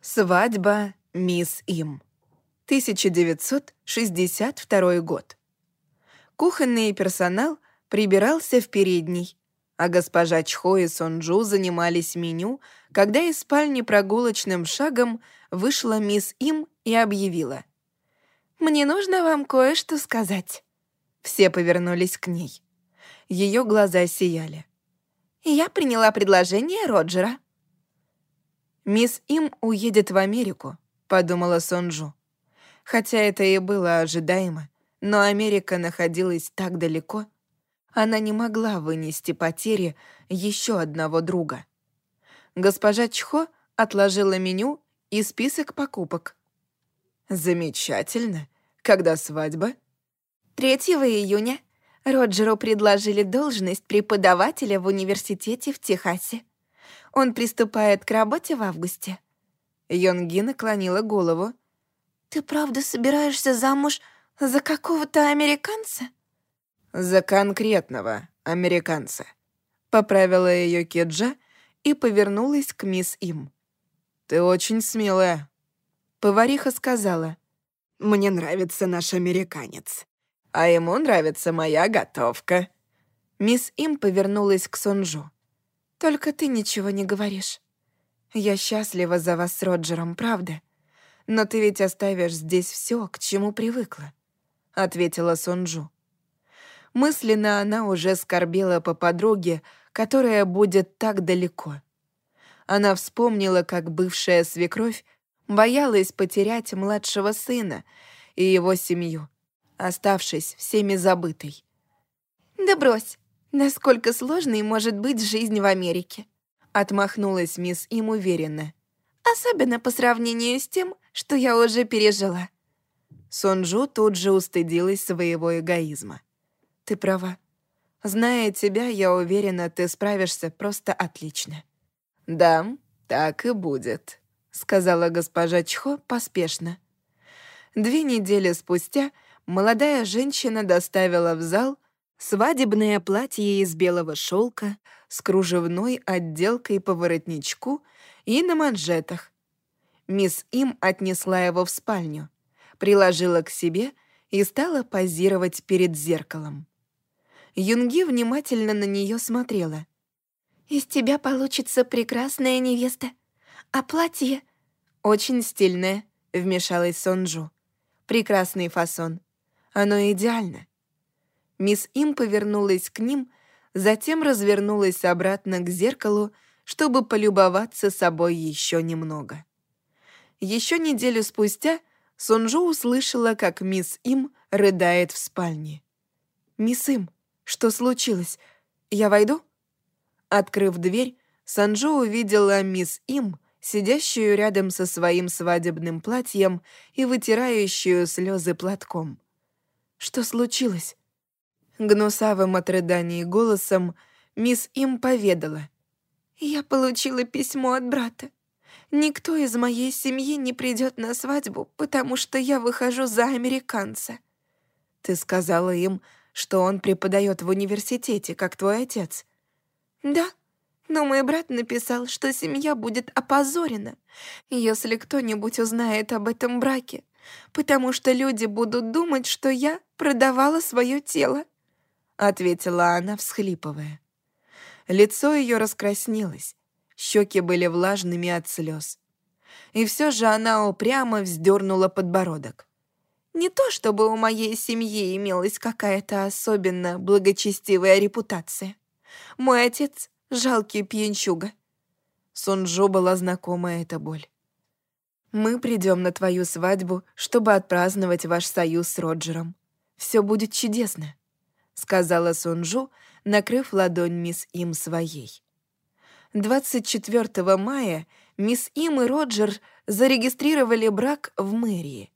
Свадьба мисс Им. 1962 год. Кухонный персонал прибирался в передней, а госпожа Чхо и Сонджу занимались меню, когда из спальни прогулочным шагом вышла мисс Им и объявила. «Мне нужно вам кое-что сказать». Все повернулись к ней. Ее глаза сияли. «Я приняла предложение Роджера». «Мисс Им уедет в Америку», — подумала Сонджу. Хотя это и было ожидаемо, но Америка находилась так далеко. Она не могла вынести потери еще одного друга. Госпожа Чхо отложила меню и список покупок. «Замечательно. Когда свадьба?» «3 июня. Роджеру предложили должность преподавателя в университете в Техасе. Он приступает к работе в августе». Йонги наклонила голову. «Ты правда собираешься замуж за какого-то американца?» «За конкретного американца», — поправила ее Кеджа и повернулась к мисс Им. «Ты очень смелая». Повариха сказала, «Мне нравится наш американец, а ему нравится моя готовка». Мисс Им повернулась к Сонжу. Только ты ничего не говоришь. Я счастлива за вас с Роджером, правда? Но ты ведь оставишь здесь все, к чему привыкла», — ответила Сонджу. Мысленно она уже скорбела по подруге, которая будет так далеко. Она вспомнила, как бывшая свекровь боялась потерять младшего сына и его семью, оставшись всеми забытой. «Да брось, «Насколько сложной может быть жизнь в Америке?» — отмахнулась мисс им уверенно. «Особенно по сравнению с тем, что я уже пережила». Сонджу тут же устыдилась своего эгоизма. «Ты права. Зная тебя, я уверена, ты справишься просто отлично». «Да, так и будет», — сказала госпожа Чхо поспешно. Две недели спустя молодая женщина доставила в зал Свадебное платье из белого шелка с кружевной отделкой по воротничку и на манжетах. Мисс Им отнесла его в спальню, приложила к себе и стала позировать перед зеркалом. Юнги внимательно на нее смотрела. «Из тебя получится прекрасная невеста, а платье...» «Очень стильное», — вмешалась Сонджу. «Прекрасный фасон. Оно идеально. Мисс Им повернулась к ним, затем развернулась обратно к зеркалу, чтобы полюбоваться собой еще немного. Еще неделю спустя Сунжу услышала, как мисс Им рыдает в спальне. «Мисс Им, что случилось? Я войду?» Открыв дверь, Санжу увидела мисс Им, сидящую рядом со своим свадебным платьем и вытирающую слезы платком. «Что случилось?» Гнусавым от рыданий голосом мисс Им поведала. «Я получила письмо от брата. Никто из моей семьи не придет на свадьбу, потому что я выхожу за американца». «Ты сказала им, что он преподает в университете, как твой отец?» «Да, но мой брат написал, что семья будет опозорена, если кто-нибудь узнает об этом браке, потому что люди будут думать, что я продавала свое тело ответила она, всхлипывая. Лицо ее раскраснелось, щеки были влажными от слез. И все же она упрямо вздернула подбородок. Не то чтобы у моей семьи имелась какая-то особенно благочестивая репутация. Мой отец — жалкий пьянчуга. Сунжу была знакома эта боль. «Мы придем на твою свадьбу, чтобы отпраздновать ваш союз с Роджером. Все будет чудесно», сказала Сунжу, накрыв ладонь мисс Им своей. 24 мая мисс Им и Роджер зарегистрировали брак в мэрии,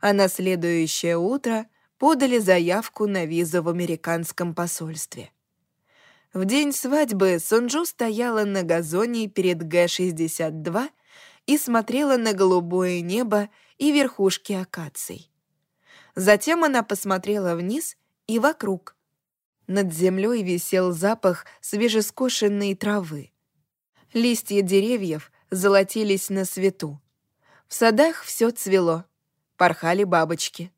а на следующее утро подали заявку на визу в американском посольстве. В день свадьбы Сунжу стояла на газоне перед Г-62 и смотрела на голубое небо и верхушки акаций. Затем она посмотрела вниз и вокруг, над землей висел запах свежескошенной травы. Листья деревьев золотились на свету. В садах все цвело, порхали бабочки.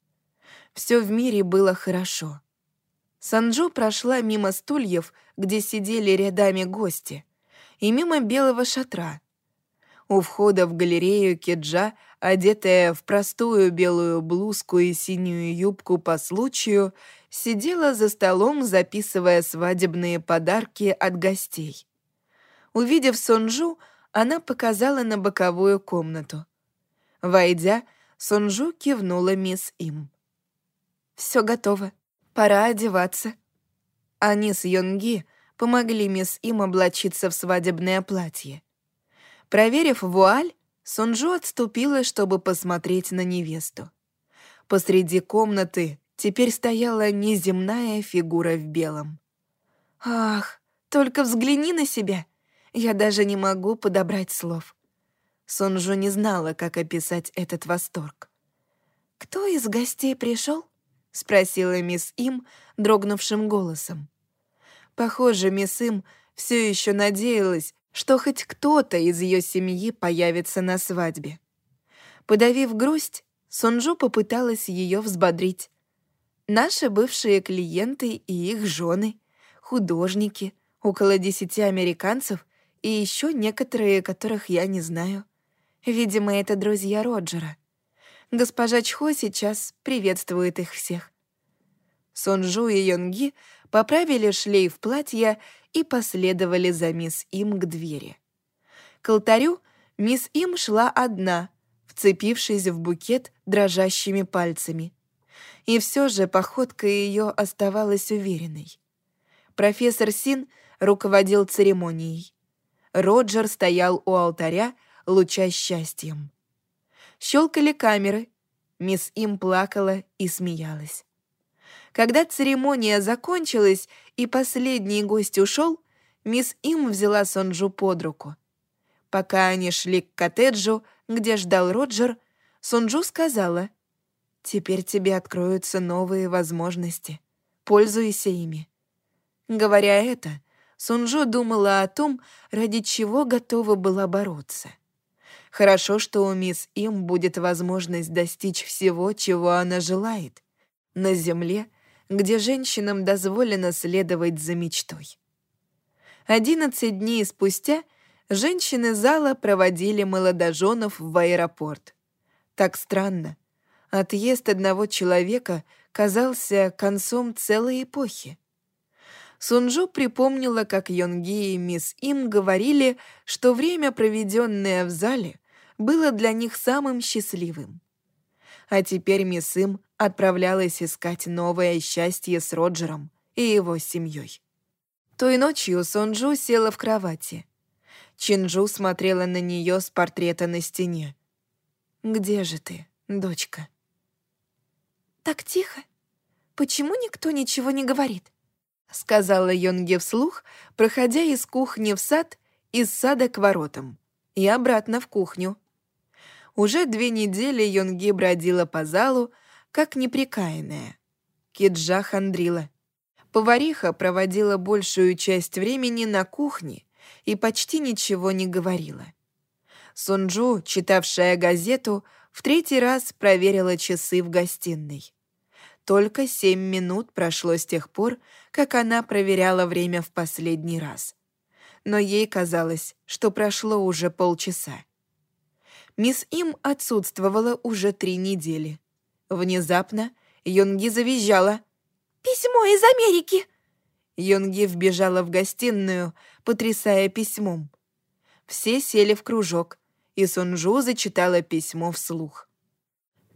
Все в мире было хорошо. Санджо прошла мимо стульев, где сидели рядами гости, и мимо белого шатра. У входа в галерею Кеджа, одетая в простую белую блузку и синюю юбку по случаю, сидела за столом, записывая свадебные подарки от гостей. Увидев Сонджу, она показала на боковую комнату. Войдя, Сонджу кивнула мисс Им. «Все готово. Пора одеваться». Они с Йонги помогли мисс Им облачиться в свадебное платье. Проверив вуаль, Сонджу отступила, чтобы посмотреть на невесту. Посреди комнаты теперь стояла неземная фигура в белом. «Ах, только взгляни на себя! Я даже не могу подобрать слов». Сонджу не знала, как описать этот восторг. «Кто из гостей пришел?» — спросила мисс Им дрогнувшим голосом. Похоже, мисс Им все еще надеялась, что хоть кто-то из ее семьи появится на свадьбе. Подавив грусть, Сонджу попыталась ее взбодрить. Наши бывшие клиенты и их жены, художники, около десяти американцев и еще некоторые, которых я не знаю. Видимо, это друзья Роджера. Госпожа Чхо сейчас приветствует их всех. Сонжу и Йонги поправили шлейф платья и последовали за мисс Им к двери. К алтарю мисс Им шла одна, вцепившись в букет дрожащими пальцами. И все же походка ее оставалась уверенной. Профессор Син руководил церемонией. Роджер стоял у алтаря, луча счастьем. Щелкали камеры. Мисс Им плакала и смеялась. Когда церемония закончилась и последний гость ушел, мисс Им взяла Сонджу под руку. Пока они шли к коттеджу, где ждал Роджер, Сонджу сказала, «Теперь тебе откроются новые возможности. Пользуйся ими». Говоря это, Сунжо думала о том, ради чего готова была бороться. Хорошо, что у мисс Им будет возможность достичь всего, чего она желает. На земле, где женщинам дозволено следовать за мечтой. Одиннадцать дней спустя женщины зала проводили молодоженов в аэропорт. Так странно. Отъезд одного человека казался концом целой эпохи. Сунжу припомнила, как Йонги и мисс Им говорили, что время, проведенное в зале, было для них самым счастливым. А теперь мисс Им отправлялась искать новое счастье с Роджером и его семьей. Той ночью Сунжу села в кровати. Чинжу смотрела на нее с портрета на стене. «Где же ты, дочка?» «Так тихо. Почему никто ничего не говорит?» — сказала Йонге вслух, проходя из кухни в сад, из сада к воротам, и обратно в кухню. Уже две недели Йонге бродила по залу, как неприкаянная. Киджа хандрила. Повариха проводила большую часть времени на кухне и почти ничего не говорила. Сунджу, читавшая газету, в третий раз проверила часы в гостиной. Только семь минут прошло с тех пор, как она проверяла время в последний раз. Но ей казалось, что прошло уже полчаса. Мисс Им отсутствовала уже три недели. Внезапно Йонги завизжала. «Письмо из Америки!» Йонги вбежала в гостиную, потрясая письмом. Все сели в кружок, и Сунжу зачитала письмо вслух.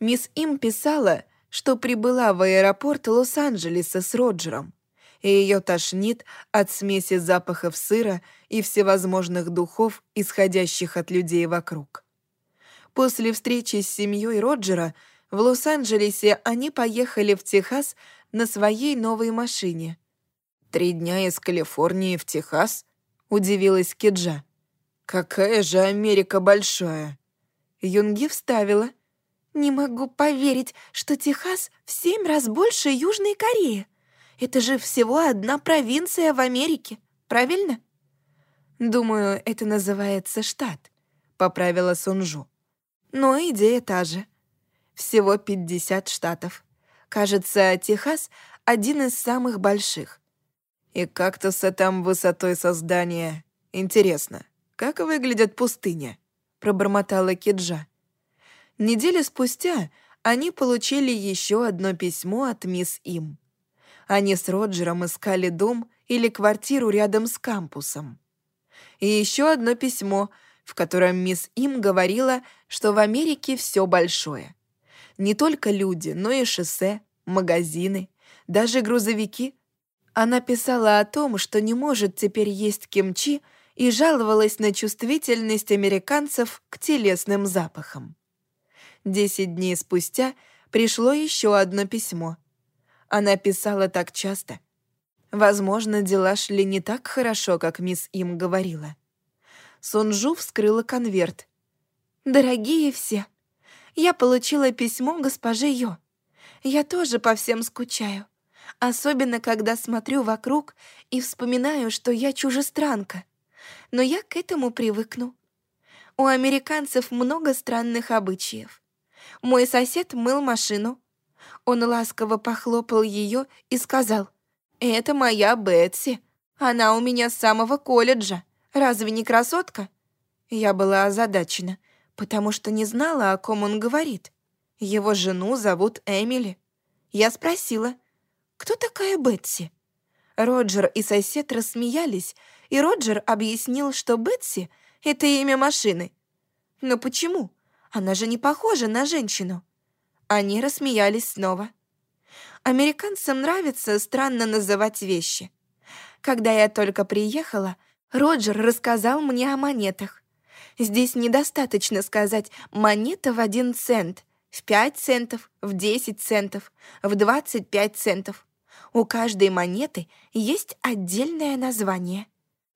Мисс Им писала, что прибыла в аэропорт Лос-Анджелеса с Роджером, и ее тошнит от смеси запахов сыра и всевозможных духов, исходящих от людей вокруг. После встречи с семьей Роджера в Лос-Анджелесе они поехали в Техас на своей новой машине. «Три дня из Калифорнии в Техас?» — удивилась Киджа. «Какая же Америка большая!» Юнги вставила — «Не могу поверить, что Техас в семь раз больше Южной Кореи. Это же всего одна провинция в Америке, правильно?» «Думаю, это называется штат», — поправила Сунжу. Но идея та же. Всего 50 штатов. Кажется, Техас — один из самых больших. И кактусы там высотой создания. Интересно, как выглядит пустыня? Пробормотала Киджа. Неделю спустя они получили еще одно письмо от мисс Им. Они с Роджером искали дом или квартиру рядом с кампусом. И еще одно письмо, в котором мисс Им говорила, что в Америке все большое. Не только люди, но и шоссе, магазины, даже грузовики. Она писала о том, что не может теперь есть кимчи и жаловалась на чувствительность американцев к телесным запахам. Десять дней спустя пришло еще одно письмо. Она писала так часто. Возможно, дела шли не так хорошо, как мисс Им говорила. Сунжу вскрыла конверт. «Дорогие все, я получила письмо госпожи Йо. Я тоже по всем скучаю. Особенно, когда смотрю вокруг и вспоминаю, что я чужестранка. Но я к этому привыкну. У американцев много странных обычаев. Мой сосед мыл машину. Он ласково похлопал ее и сказал, «Это моя Бетси. Она у меня с самого колледжа. Разве не красотка?» Я была озадачена, потому что не знала, о ком он говорит. Его жену зовут Эмили. Я спросила, «Кто такая Бетси?» Роджер и сосед рассмеялись, и Роджер объяснил, что Бетси — это имя машины. «Но почему?» Она же не похожа на женщину». Они рассмеялись снова. Американцам нравится странно называть вещи. Когда я только приехала, Роджер рассказал мне о монетах. Здесь недостаточно сказать «монета в один цент», в пять центов, в десять центов, в двадцать пять центов. У каждой монеты есть отдельное название.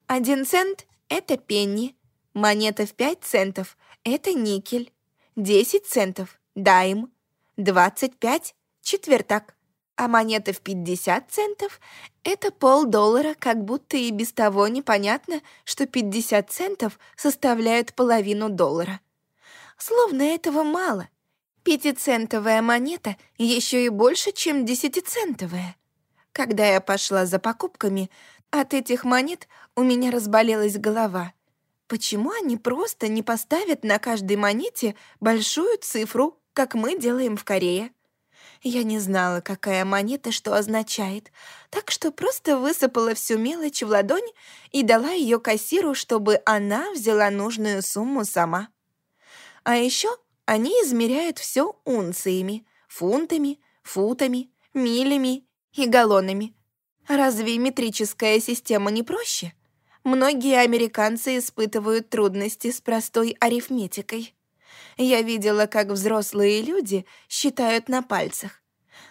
Один цент — это пенни, монета в пять центов — это никель, 10 центов — дайм, 25 — четвертак, а монета в 50 центов — это полдоллара, как будто и без того непонятно, что 50 центов составляют половину доллара. Словно этого мало. Пятицентовая монета еще и больше, чем десятицентовая. Когда я пошла за покупками, от этих монет у меня разболелась голова — Почему они просто не поставят на каждой монете большую цифру, как мы делаем в Корее? Я не знала, какая монета что означает, так что просто высыпала всю мелочь в ладонь и дала ее кассиру, чтобы она взяла нужную сумму сама. А еще они измеряют все унциями, фунтами, футами, милями и галлонами. Разве метрическая система не проще? Многие американцы испытывают трудности с простой арифметикой. Я видела, как взрослые люди считают на пальцах.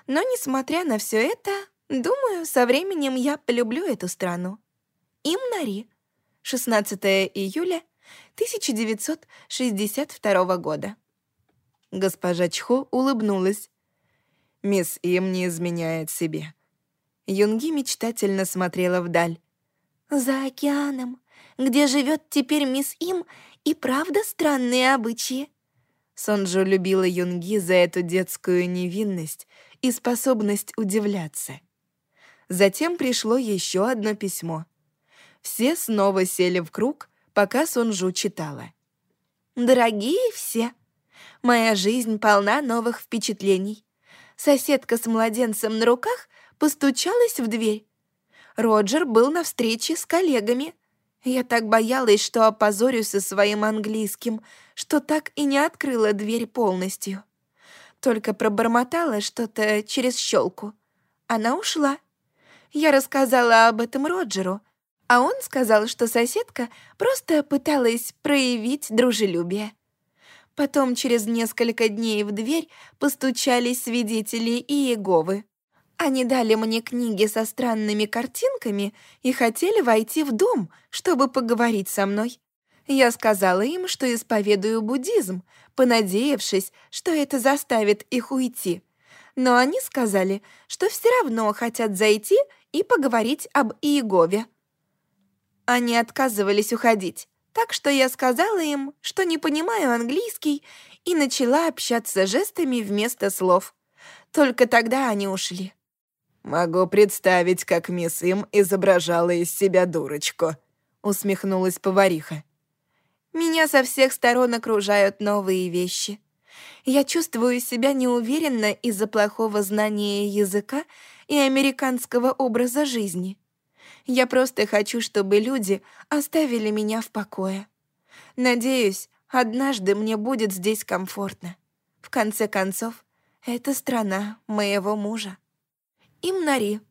Но, несмотря на все это, думаю, со временем я полюблю эту страну. Имнари. 16 июля 1962 года. Госпожа Чхо улыбнулась. Мисс Им не изменяет себе. Юнги мечтательно смотрела вдаль. За океаном, где живет теперь мисс Им, и правда странные обычаи. Сонджо любила Юнги за эту детскую невинность и способность удивляться. Затем пришло еще одно письмо. Все снова сели в круг, пока Сонджу читала. «Дорогие все, моя жизнь полна новых впечатлений. Соседка с младенцем на руках постучалась в дверь. Роджер был на встрече с коллегами. Я так боялась, что опозорюсь со своим английским, что так и не открыла дверь полностью. Только пробормотала что-то через щелку. Она ушла. Я рассказала об этом Роджеру, а он сказал, что соседка просто пыталась проявить дружелюбие. Потом через несколько дней в дверь постучали свидетели Иеговы. Они дали мне книги со странными картинками и хотели войти в дом, чтобы поговорить со мной. Я сказала им, что исповедую буддизм, понадеявшись, что это заставит их уйти. Но они сказали, что все равно хотят зайти и поговорить об Иегове. Они отказывались уходить, Так что я сказала им, что не понимаю английский, и начала общаться жестами вместо слов. Только тогда они ушли. «Могу представить, как мисс Им изображала из себя дурочку», — усмехнулась повариха. «Меня со всех сторон окружают новые вещи. Я чувствую себя неуверенно из-за плохого знания языка и американского образа жизни. Я просто хочу, чтобы люди оставили меня в покое. Надеюсь, однажды мне будет здесь комфортно. В конце концов, это страна моего мужа. Имнари.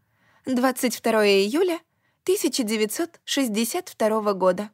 22 июля 1962 года.